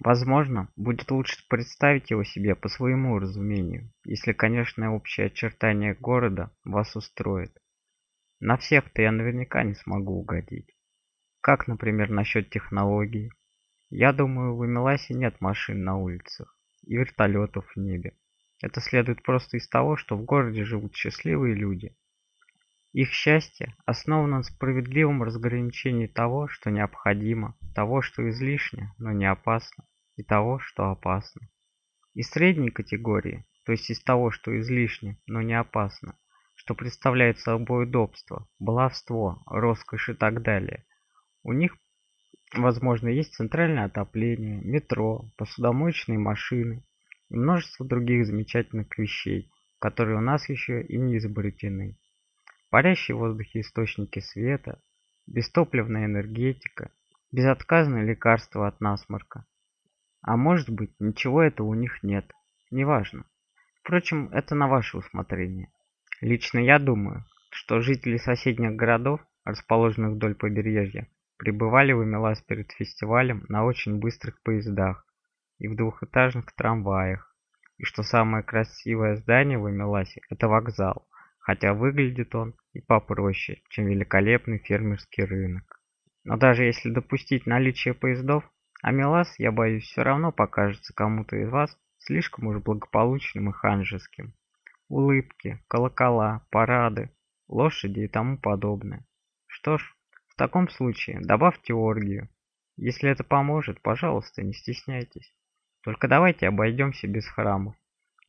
Возможно, будет лучше представить его себе по своему разумению, если, конечно, общее очертание города вас устроит. На всех-то я наверняка не смогу угодить. Как, например, насчет технологий? Я думаю, в Эмиласе нет машин на улицах и вертолетов в небе. Это следует просто из того, что в городе живут счастливые люди. Их счастье основано на справедливом разграничении того, что необходимо, того, что излишне, но не опасно, и того, что опасно. Из средней категории, то есть из того, что излишне, но не опасно, что представляет собой удобство, баловство, роскошь и так далее. У них, возможно, есть центральное отопление, метро, посудомоечные машины, и множество других замечательных вещей, которые у нас еще и не изобретены. Парящие в воздухе источники света, бестопливная энергетика, безотказное лекарство от насморка. А может быть, ничего этого у них нет. Неважно. Впрочем, это на ваше усмотрение. Лично я думаю, что жители соседних городов, расположенных вдоль побережья, прибывали в Эмилас перед фестивалем на очень быстрых поездах, и в двухэтажных трамваях. И что самое красивое здание в Эмиласе – это вокзал, хотя выглядит он и попроще, чем великолепный фермерский рынок. Но даже если допустить наличие поездов, Амилас, я боюсь, все равно покажется кому-то из вас слишком уж благополучным и ханжеским. Улыбки, колокола, парады, лошади и тому подобное. Что ж, в таком случае добавьте оргию. Если это поможет, пожалуйста, не стесняйтесь. Только давайте обойдемся без храмов,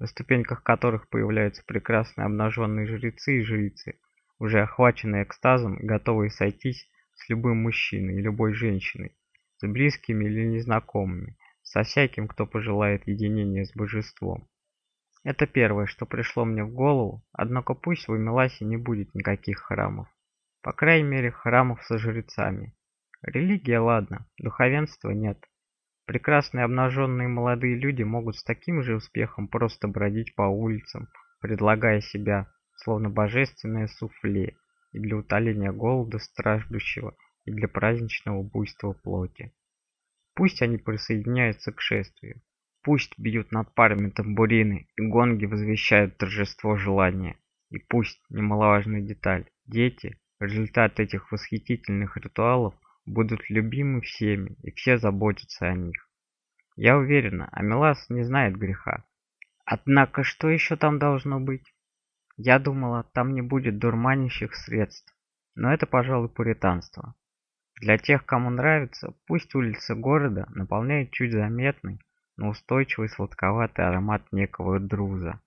на ступеньках которых появляются прекрасные обнаженные жрецы и жрицы, уже охваченные экстазом и готовые сойтись с любым мужчиной и любой женщиной, с близкими или незнакомыми, со всяким, кто пожелает единения с божеством. Это первое, что пришло мне в голову, однако пусть в Эмиласе не будет никаких храмов. По крайней мере, храмов со жрецами. Религия, ладно, духовенства нет. Прекрасные обнаженные молодые люди могут с таким же успехом просто бродить по улицам, предлагая себя, словно божественное суфле, и для утоления голода страждущего, и для праздничного буйства плоти. Пусть они присоединяются к шествию, пусть бьют над парами тамбурины и гонги возвещают торжество желания, и пусть, немаловажная деталь, дети, результат этих восхитительных ритуалов будут любимы всеми, и все заботятся о них. Я уверена, Амелас не знает греха. Однако, что еще там должно быть? Я думала, там не будет дурманящих средств, но это, пожалуй, пуританство. Для тех, кому нравится, пусть улицы города наполняют чуть заметный, но устойчивый сладковатый аромат некого друза,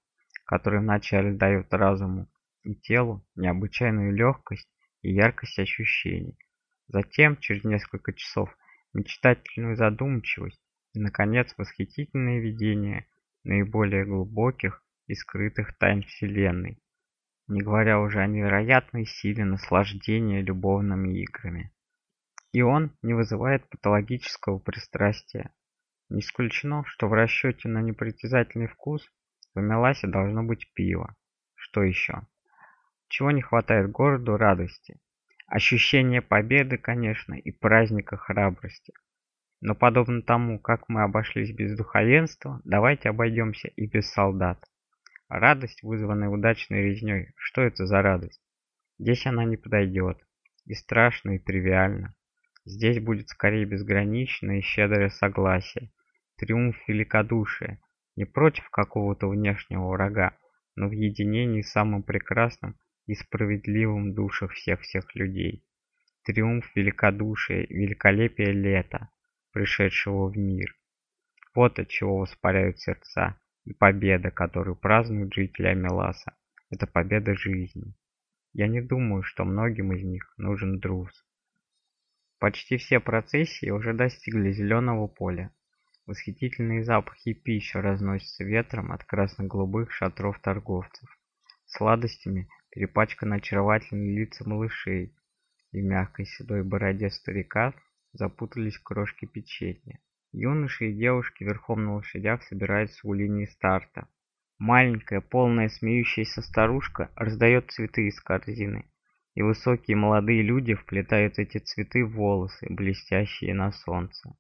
который вначале дает разуму и телу необычайную легкость и яркость ощущений, Затем, через несколько часов, мечтательную задумчивость и, наконец, восхитительное видение наиболее глубоких и скрытых тайн Вселенной, не говоря уже о невероятной силе наслаждения любовными играми. И он не вызывает патологического пристрастия. Не исключено, что в расчете на непритязательный вкус в Меласе должно быть пиво. Что еще? Чего не хватает городу радости? Ощущение победы, конечно, и праздника храбрости. Но подобно тому, как мы обошлись без духовенства, давайте обойдемся и без солдат. Радость, вызванная удачной резней, что это за радость? Здесь она не подойдет. И страшно, и тривиально. Здесь будет скорее безграничное и щедрое согласие, триумф великодушия, не против какого-то внешнего врага, но в единении с самым прекрасным и справедливым душах всех-всех людей. Триумф великодушия и великолепия лета, пришедшего в мир. Вот от чего воспаряют сердца, и победа, которую празднуют жители Амеласа, это победа жизни. Я не думаю, что многим из них нужен друз. Почти все процессии уже достигли зеленого поля. Восхитительные запахи пищи разносятся ветром от красно-голубых шатров торговцев. Сладостями перепачканы очаровательные лица малышей, и в мягкой седой бороде старика запутались крошки печенья. Юноши и девушки верхом на лошадях собираются у линии старта. Маленькая, полная смеющаяся старушка раздает цветы из корзины, и высокие молодые люди вплетают эти цветы в волосы, блестящие на солнце.